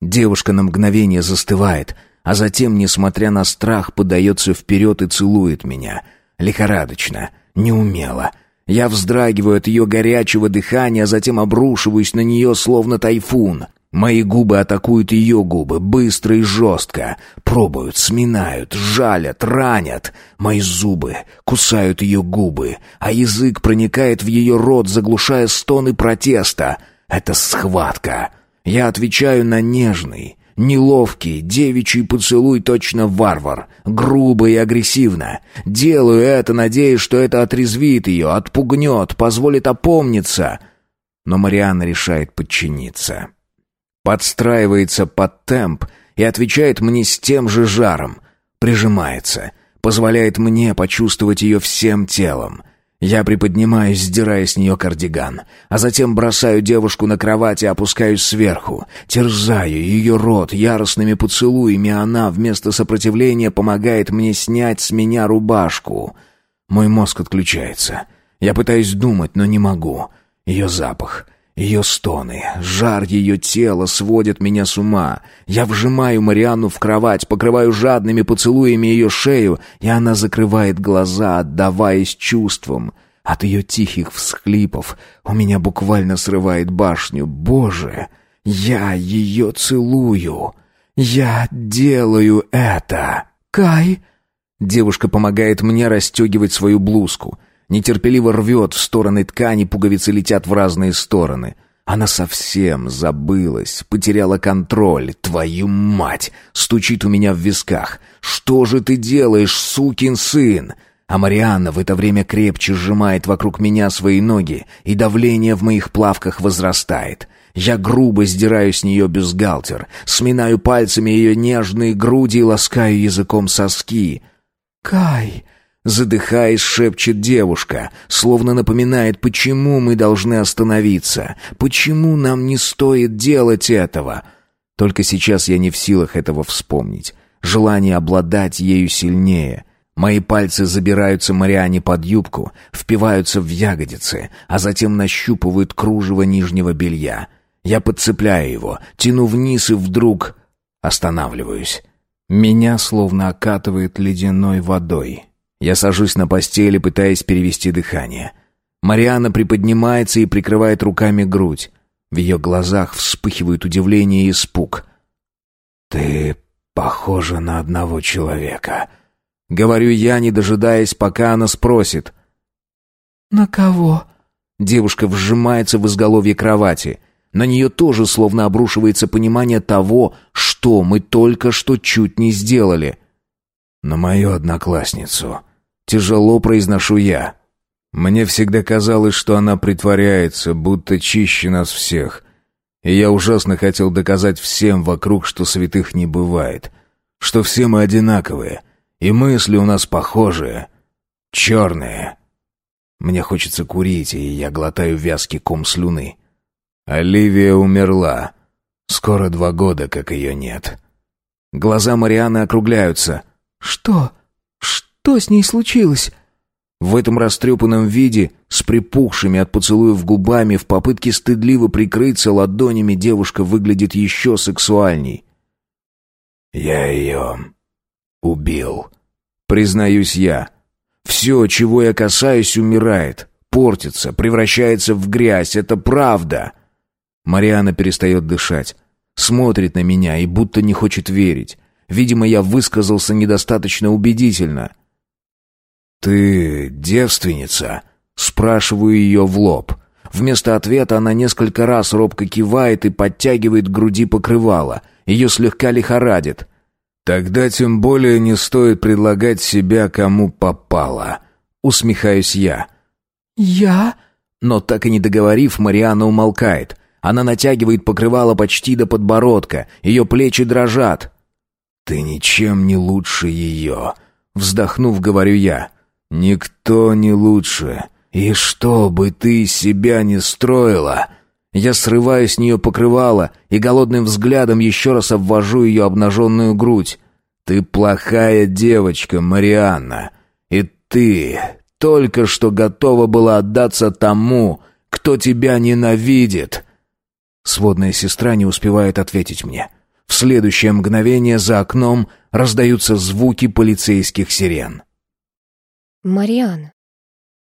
Девушка на мгновение застывает, а затем, несмотря на страх, подается вперед и целует меня. Лихорадочно, неумело. Я вздрагиваю от ее горячего дыхания, а затем обрушиваюсь на нее, словно тайфун. Мои губы атакуют ее губы, быстро и жестко. Пробуют, сминают, жалят, ранят. Мои зубы кусают ее губы, а язык проникает в ее рот, заглушая стоны протеста. Это схватка. Я отвечаю на нежный, неловкий, девичий поцелуй точно варвар, грубо и агрессивно. Делаю это, надеясь, что это отрезвит ее, отпугнет, позволит опомниться. Но Марианна решает подчиниться подстраивается под темп и отвечает мне с тем же жаром, прижимается, позволяет мне почувствовать ее всем телом. Я приподнимаюсь, сдирая с нее кардиган, а затем бросаю девушку на кровать и опускаюсь сверху. Терзаю ее рот яростными поцелуями, а она вместо сопротивления помогает мне снять с меня рубашку. Мой мозг отключается. Я пытаюсь думать, но не могу. Ее запах, ее стоны, жар ее тела сводят меня с ума. Я вжимаю Марианну в кровать, покрываю жадными поцелуями ее шею, и она закрывает глаза, отдаваясь чувствам. От ее тихих всхлипов у меня буквально срывает башню. Боже, я ее целую. Я делаю это. Кай... Девушка помогает мне расстегивать свою блузку. Нетерпеливо рвет в стороны ткани, пуговицы летят в разные стороны. Она совсем забылась, потеряла контроль. Твою мать! Стучит у меня в висках. Что же ты делаешь, сукин сын? А Марианна в это время крепче сжимает вокруг меня свои ноги, и давление в моих плавках возрастает. Я грубо сдираю с нее бюстгальтер, сминаю пальцами ее нежные груди и ласкаю языком соски. «Кай!» Задыхаясь, шепчет девушка, словно напоминает, почему мы должны остановиться, почему нам не стоит делать этого. Только сейчас я не в силах этого вспомнить. Желание обладать ею сильнее. Мои пальцы забираются Мариане под юбку, впиваются в ягодицы, а затем нащупывают кружево нижнего белья. Я подцепляю его, тяну вниз и вдруг останавливаюсь. Меня словно окатывает ледяной водой. Я сажусь на постели, пытаясь перевести дыхание. Мариана приподнимается и прикрывает руками грудь. В ее глазах вспыхивают удивление и испуг. «Ты похожа на одного человека», — говорю я, не дожидаясь, пока она спросит. «На кого?» Девушка вжимается в изголовье кровати. На нее тоже словно обрушивается понимание того, что мы только что чуть не сделали. «На мою одноклассницу», Тяжело произношу я. Мне всегда казалось, что она притворяется, будто чище нас всех. И я ужасно хотел доказать всем вокруг, что святых не бывает. Что все мы одинаковые. И мысли у нас похожие. Черные. Мне хочется курить, и я глотаю вязкий ком слюны. Оливия умерла. Скоро два года, как ее нет. Глаза Марианы округляются. «Что? Что?» С ней случилось?» В этом растрепанном виде, с припухшими от поцелуев губами, в попытке стыдливо прикрыться ладонями, девушка выглядит еще сексуальней. «Я ее убил», — признаюсь я. «Все, чего я касаюсь, умирает, портится, превращается в грязь, это правда». Мариана перестает дышать, смотрит на меня и будто не хочет верить. Видимо, я высказался недостаточно убедительно. «Ты девственница?» Спрашиваю ее в лоб. Вместо ответа она несколько раз робко кивает и подтягивает к груди покрывало. Ее слегка лихорадит. «Тогда тем более не стоит предлагать себя кому попало». Усмехаюсь я. «Я?» Но так и не договорив, Мариана умолкает. Она натягивает покрывало почти до подбородка. Ее плечи дрожат. «Ты ничем не лучше ее», — вздохнув, говорю я. «Никто не лучше. И что бы ты себя не строила...» Я срываю с нее покрывало и голодным взглядом еще раз обвожу ее обнаженную грудь. «Ты плохая девочка, Марианна. И ты только что готова была отдаться тому, кто тебя ненавидит». Сводная сестра не успевает ответить мне. В следующее мгновение за окном раздаются звуки полицейских сирен. Мариана.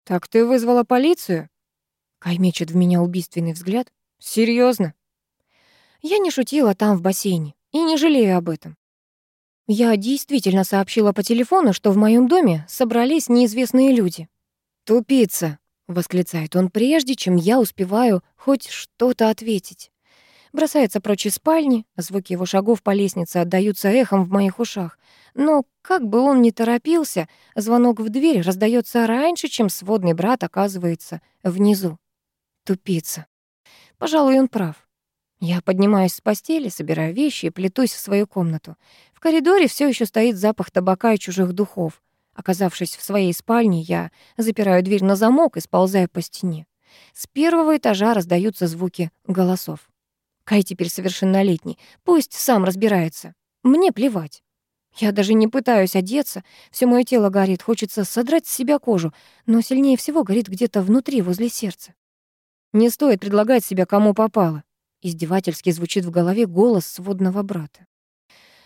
Так ты вызвала полицию? Кай мечет в меня убийственный взгляд. Серьезно? Я не шутила там в бассейне и не жалею об этом. Я действительно сообщила по телефону, что в моем доме собрались неизвестные люди. «Тупица!» — восклицает он прежде, чем я успеваю хоть что-то ответить. Бросается прочь из спальни, звуки его шагов по лестнице отдаются эхом в моих ушах. Но как бы он ни торопился, звонок в дверь раздается раньше, чем сводный брат оказывается внизу. Тупица. Пожалуй, он прав. Я поднимаюсь с постели, собираю вещи и плетусь в свою комнату. В коридоре все еще стоит запах табака и чужих духов. Оказавшись в своей спальне, я запираю дверь на замок и сползаю по стене. С первого этажа раздаются звуки голосов. Кай теперь совершеннолетний, пусть сам разбирается. Мне плевать. Я даже не пытаюсь одеться, все мое тело горит, хочется содрать с себя кожу, но сильнее всего горит где-то внутри, возле сердца. Не стоит предлагать себя кому попало. Издевательски звучит в голове голос сводного брата.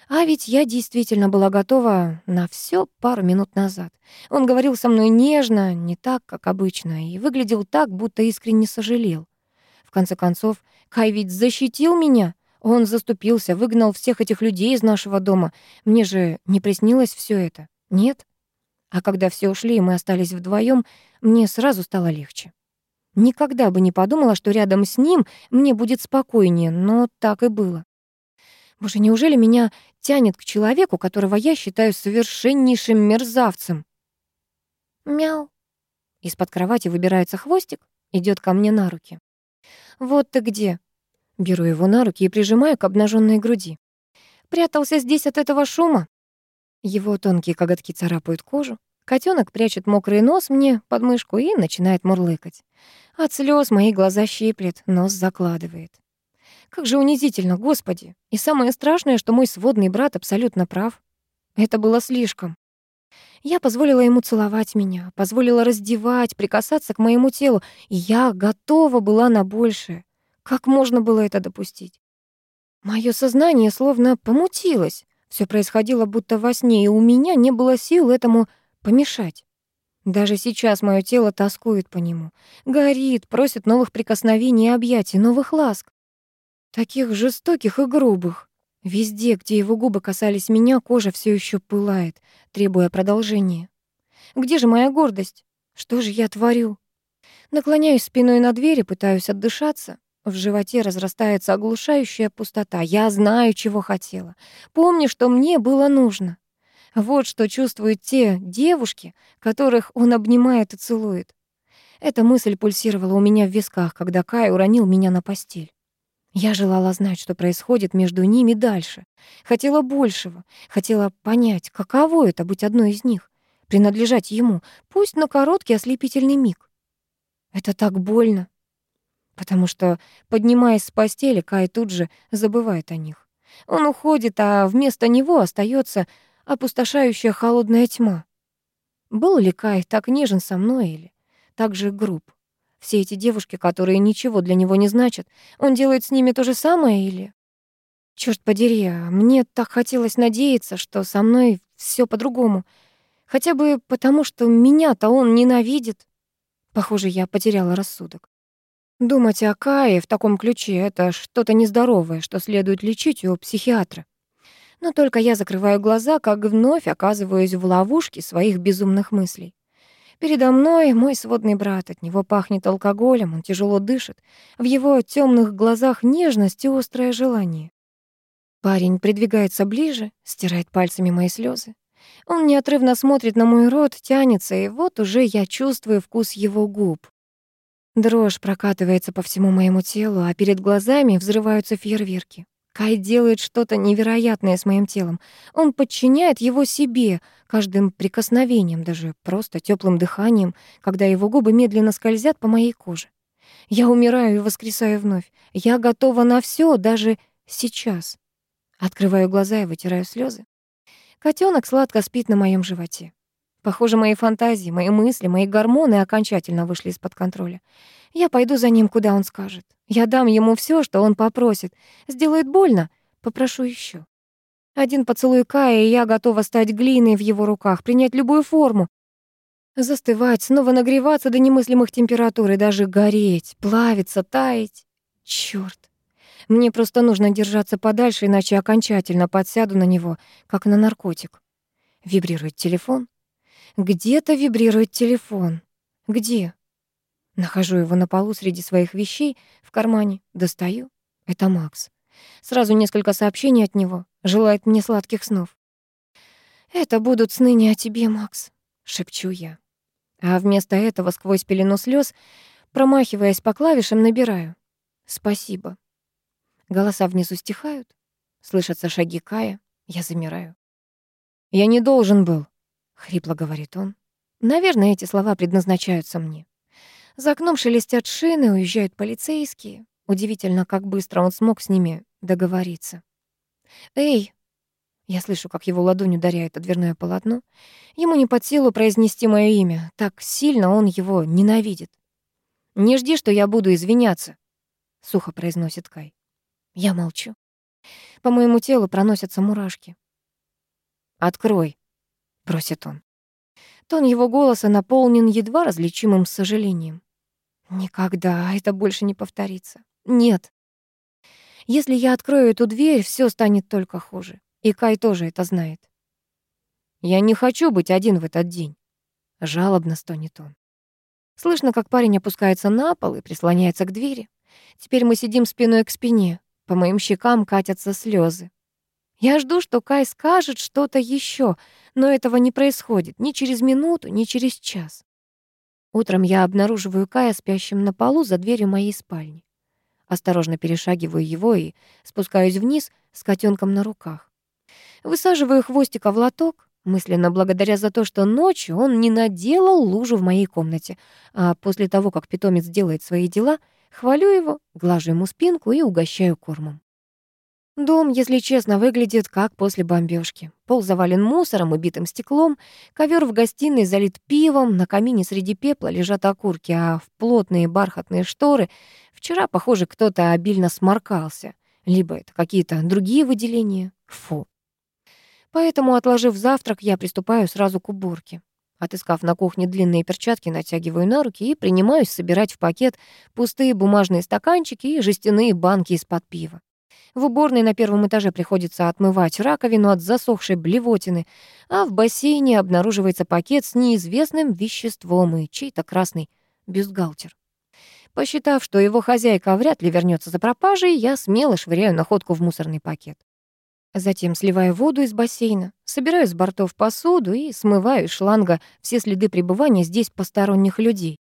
А ведь я действительно была готова на все пару минут назад. Он говорил со мной нежно, не так, как обычно, и выглядел так, будто искренне сожалел. В конце концов, Кай ведь защитил меня. Он заступился, выгнал всех этих людей из нашего дома. Мне же не приснилось все это. Нет? А когда все ушли, и мы остались вдвоем, мне сразу стало легче. Никогда бы не подумала, что рядом с ним мне будет спокойнее, но так и было. Боже, неужели меня тянет к человеку, которого я считаю совершеннейшим мерзавцем? Мяу. Из-под кровати выбирается хвостик, идет ко мне на руки. Вот ты где. Беру его на руки и прижимаю к обнаженной груди. Прятался здесь от этого шума. Его тонкие коготки царапают кожу. Котенок прячет мокрый нос мне под мышку и начинает мурлыкать. От слез мои глаза щиплет, нос закладывает. Как же унизительно, господи. И самое страшное, что мой сводный брат абсолютно прав. Это было слишком. Я позволила ему целовать меня, позволила раздевать, прикасаться к моему телу, и я готова была на большее. Как можно было это допустить? Моё сознание словно помутилось. Все происходило будто во сне, и у меня не было сил этому помешать. Даже сейчас мое тело тоскует по нему. Горит, просит новых прикосновений и объятий, новых ласк. Таких жестоких и грубых. Везде, где его губы касались меня, кожа все еще пылает, требуя продолжения. Где же моя гордость? Что же я творю? Наклоняюсь спиной на дверь и пытаюсь отдышаться. В животе разрастается оглушающая пустота. Я знаю, чего хотела. Помню, что мне было нужно. Вот что чувствуют те девушки, которых он обнимает и целует. Эта мысль пульсировала у меня в висках, когда Кай уронил меня на постель. Я желала знать, что происходит между ними дальше. Хотела большего. Хотела понять, каково это быть одной из них. Принадлежать ему, пусть на короткий ослепительный миг. Это так больно. Потому что, поднимаясь с постели, Кай тут же забывает о них. Он уходит, а вместо него остается опустошающая холодная тьма. Был ли Кай так нежен со мной или так же груб? Все эти девушки, которые ничего для него не значат, он делает с ними то же самое или... Чёрт подери, а мне так хотелось надеяться, что со мной всё по-другому. Хотя бы потому, что меня-то он ненавидит. Похоже, я потеряла рассудок. Думать о Кае в таком ключе — это что-то нездоровое, что следует лечить у психиатра. Но только я закрываю глаза, как вновь оказываюсь в ловушке своих безумных мыслей. Передо мной мой сводный брат, от него пахнет алкоголем, он тяжело дышит. В его темных глазах нежность и острое желание. Парень придвигается ближе, стирает пальцами мои слезы. Он неотрывно смотрит на мой рот, тянется, и вот уже я чувствую вкус его губ. Дрожь прокатывается по всему моему телу, а перед глазами взрываются фейерверки. Кай делает что-то невероятное с моим телом. Он подчиняет его себе, каждым прикосновением, даже просто теплым дыханием, когда его губы медленно скользят по моей коже. Я умираю и воскресаю вновь. Я готова на все, даже сейчас. Открываю глаза и вытираю слезы. Котенок сладко спит на моем животе. Похоже, мои фантазии, мои мысли, мои гормоны окончательно вышли из-под контроля. Я пойду за ним, куда он скажет. Я дам ему все, что он попросит. Сделает больно, попрошу еще. Один поцелуй Кая, и я готова стать глиной в его руках, принять любую форму. Застывать, снова нагреваться до немыслимых температур и даже гореть, плавиться, таять. Чёрт. Мне просто нужно держаться подальше, иначе окончательно подсяду на него, как на наркотик. Вибрирует телефон. Где-то вибрирует телефон. Где? Нахожу его на полу среди своих вещей, в кармане, достаю. Это Макс. Сразу несколько сообщений от него. Желает мне сладких снов. «Это будут сны не о тебе, Макс», — шепчу я. А вместо этого сквозь пелену слез, промахиваясь по клавишам, набираю. «Спасибо». Голоса внизу стихают. Слышатся шаги Кая. Я замираю. «Я не должен был», хрипло говорит он. Наверное, эти слова предназначаются мне. За окном шелестят шины, уезжают полицейские. Удивительно, как быстро он смог с ними договориться. «Эй!» Я слышу, как его ладонь ударяет о дверное полотно. Ему не под силу произнести мое имя. Так сильно он его ненавидит. «Не жди, что я буду извиняться», — сухо произносит Кай. Я молчу. По моему телу проносятся мурашки. «Открой», — просит он. Тон его голоса наполнен едва различимым сожалением. Никогда это больше не повторится. Нет. Если я открою эту дверь, все станет только хуже. И Кай тоже это знает. Я не хочу быть один в этот день. Жалобно стонет он. Слышно, как парень опускается на пол и прислоняется к двери. Теперь мы сидим спиной к спине. По моим щекам катятся слезы. Я жду, что Кай скажет что-то еще, но этого не происходит ни через минуту, ни через час. Утром я обнаруживаю Кая спящим на полу за дверью моей спальни. Осторожно перешагиваю его и спускаюсь вниз с котенком на руках. Высаживаю хвостика в лоток, мысленно благодаря за то, что ночью он не наделал лужу в моей комнате, а после того, как питомец делает свои дела, хвалю его, глажу ему спинку и угощаю кормом. Дом, если честно, выглядит как после бомбежки. Пол завален мусором и битым стеклом, ковер в гостиной залит пивом, на камине среди пепла лежат окурки, а в плотные бархатные шторы вчера, похоже, кто-то обильно сморкался. Либо это какие-то другие выделения. Фу. Поэтому, отложив завтрак, я приступаю сразу к уборке. Отыскав на кухне длинные перчатки, натягиваю на руки и принимаюсь собирать в пакет пустые бумажные стаканчики и жестяные банки из-под пива. В уборной на первом этаже приходится отмывать раковину от засохшей блевотины, а в бассейне обнаруживается пакет с неизвестным веществом и чей-то красный бюстгальтер. Посчитав, что его хозяйка вряд ли вернется за пропажей, я смело швыряю находку в мусорный пакет. Затем сливаю воду из бассейна, собираю с бортов посуду и смываю из шланга все следы пребывания здесь посторонних людей.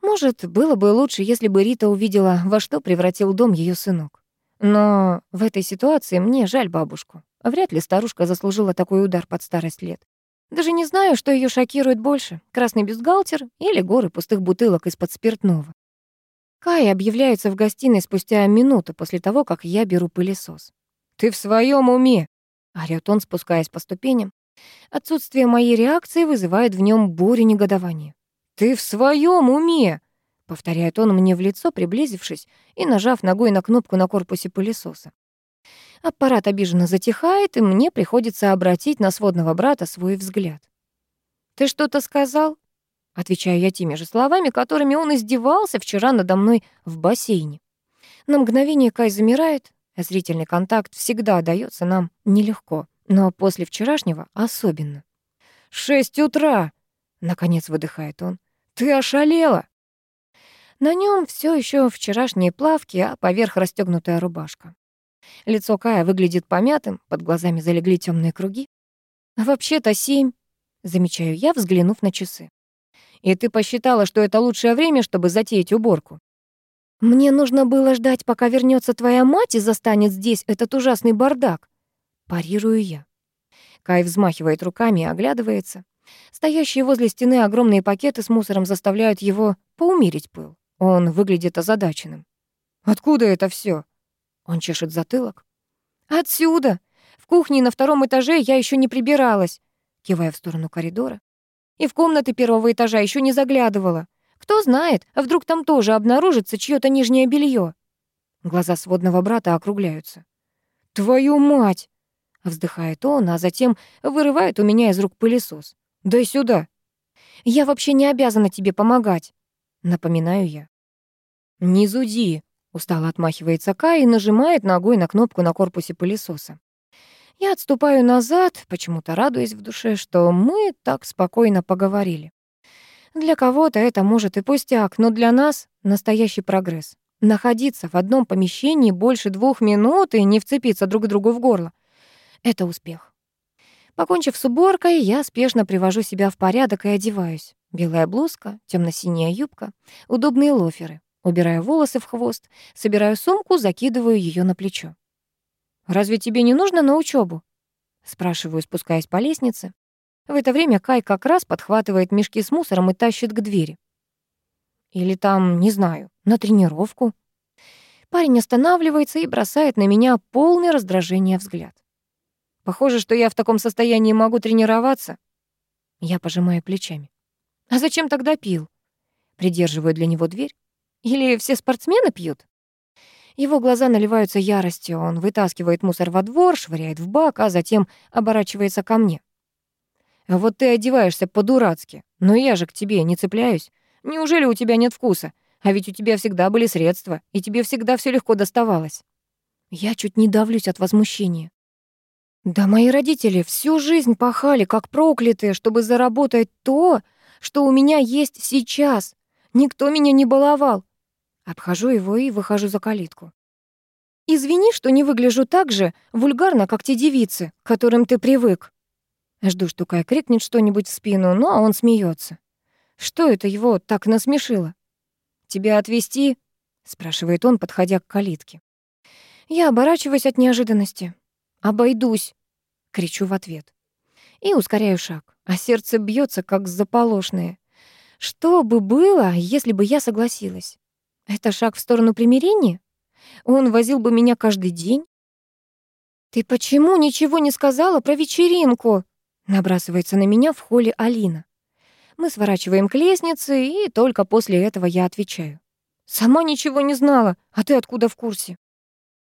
Может, было бы лучше, если бы Рита увидела, во что превратил дом ее сынок. Но в этой ситуации мне жаль бабушку. Вряд ли старушка заслужила такой удар под старость лет. Даже не знаю, что ее шокирует больше — красный бюстгальтер или горы пустых бутылок из-под спиртного. Кай объявляется в гостиной спустя минуту после того, как я беру пылесос. «Ты в своем уме?» — орёт он, спускаясь по ступеням. Отсутствие моей реакции вызывает в нем бурю негодования. «Ты в своем уме?» Повторяет он мне в лицо, приблизившись и нажав ногой на кнопку на корпусе пылесоса. Аппарат обиженно затихает, и мне приходится обратить на сводного брата свой взгляд. «Ты что-то сказал?» Отвечаю я теми же словами, которыми он издевался вчера надо мной в бассейне. На мгновение Кай замирает. Зрительный контакт всегда дается нам нелегко, но после вчерашнего особенно. «Шесть утра!» — наконец выдыхает он. «Ты ошалела!» На нем все еще вчерашние плавки, а поверх расстегнутая рубашка. Лицо Кая выглядит помятым, под глазами залегли темные круги. «Вообще-то семь», — замечаю я, взглянув на часы. «И ты посчитала, что это лучшее время, чтобы затеять уборку?» «Мне нужно было ждать, пока вернется твоя мать и застанет здесь этот ужасный бардак», — парирую я. Кай взмахивает руками и оглядывается. Стоящие возле стены огромные пакеты с мусором заставляют его поумерить пыл. Он выглядит озадаченным. «Откуда это все? Он чешет затылок. «Отсюда! В кухне на втором этаже я еще не прибиралась», кивая в сторону коридора. «И в комнаты первого этажа еще не заглядывала. Кто знает, а вдруг там тоже обнаружится чье-то нижнее белье. Глаза сводного брата округляются. «Твою мать!» — вздыхает он, а затем вырывает у меня из рук пылесос. «Дай сюда!» «Я вообще не обязана тебе помогать!» Напоминаю я. «Не зуди», — устало отмахивается Кай и нажимает ногой на кнопку на корпусе пылесоса. Я отступаю назад, почему-то радуясь в душе, что мы так спокойно поговорили. Для кого-то это может и пустяк, но для нас настоящий прогресс. Находиться в одном помещении больше двух минут и не вцепиться друг другу в горло — это успех. Покончив с уборкой, я спешно привожу себя в порядок и одеваюсь. Белая блузка, темно-синяя юбка, удобные лоферы. Убираю волосы в хвост, собираю сумку, закидываю ее на плечо. «Разве тебе не нужно на учебу? спрашиваю, спускаясь по лестнице. В это время Кай как раз подхватывает мешки с мусором и тащит к двери. Или там, не знаю, на тренировку. Парень останавливается и бросает на меня полный раздражения взгляд. Похоже, что я в таком состоянии могу тренироваться. Я пожимаю плечами. А зачем тогда пил? Придерживаю для него дверь. Или все спортсмены пьют? Его глаза наливаются яростью. Он вытаскивает мусор во двор, швыряет в бак, а затем оборачивается ко мне. Вот ты одеваешься по-дурацки. Но я же к тебе не цепляюсь. Неужели у тебя нет вкуса? А ведь у тебя всегда были средства, и тебе всегда все легко доставалось. Я чуть не давлюсь от возмущения. Да мои родители всю жизнь пахали, как проклятые, чтобы заработать то, что у меня есть сейчас. Никто меня не баловал. Обхожу его и выхожу за калитку. Извини, что не выгляжу так же вульгарно, как те девицы, к которым ты привык. Жду, что Кай крикнет что-нибудь в спину, но он смеется. Что это его так насмешило? «Тебя отвезти?» — спрашивает он, подходя к калитке. Я оборачиваюсь от неожиданности. «Обойдусь!» — кричу в ответ. И ускоряю шаг, а сердце бьется как заполошное. Что бы было, если бы я согласилась? Это шаг в сторону примирения? Он возил бы меня каждый день? «Ты почему ничего не сказала про вечеринку?» Набрасывается на меня в холле Алина. Мы сворачиваем к лестнице, и только после этого я отвечаю. «Сама ничего не знала, а ты откуда в курсе?»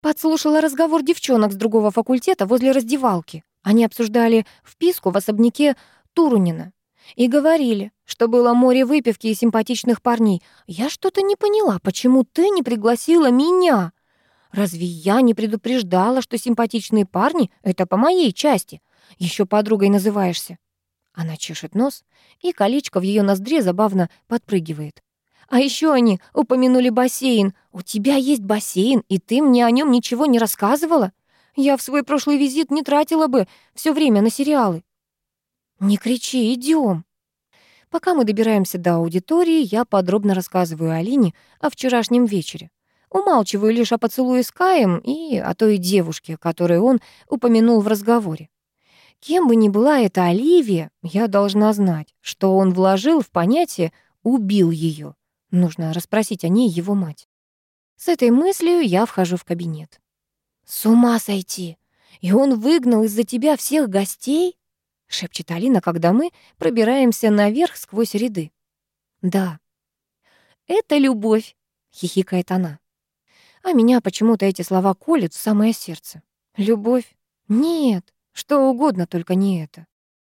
Подслушала разговор девчонок с другого факультета возле раздевалки. Они обсуждали вписку в особняке Турунина и говорили, что было море выпивки и симпатичных парней. Я что-то не поняла, почему ты не пригласила меня? Разве я не предупреждала, что симпатичные парни — это по моей части? Еще подругой называешься». Она чешет нос, и колечко в ее ноздре забавно подпрыгивает. «А еще они упомянули бассейн. У тебя есть бассейн, и ты мне о нем ничего не рассказывала? Я в свой прошлый визит не тратила бы все время на сериалы». «Не кричи, идем. Пока мы добираемся до аудитории, я подробно рассказываю Алине о вчерашнем вечере. Умалчиваю лишь о поцелуе с Каем и о той девушке, которую он упомянул в разговоре. Кем бы ни была эта Оливия, я должна знать, что он вложил в понятие «убил ее». Нужно расспросить о ней его мать. С этой мыслью я вхожу в кабинет. «С ума сойти! И он выгнал из-за тебя всех гостей?» — шепчет Алина, когда мы пробираемся наверх сквозь ряды. «Да». «Это любовь», — хихикает она. А меня почему-то эти слова колют в самое сердце. «Любовь? Нет, что угодно, только не это.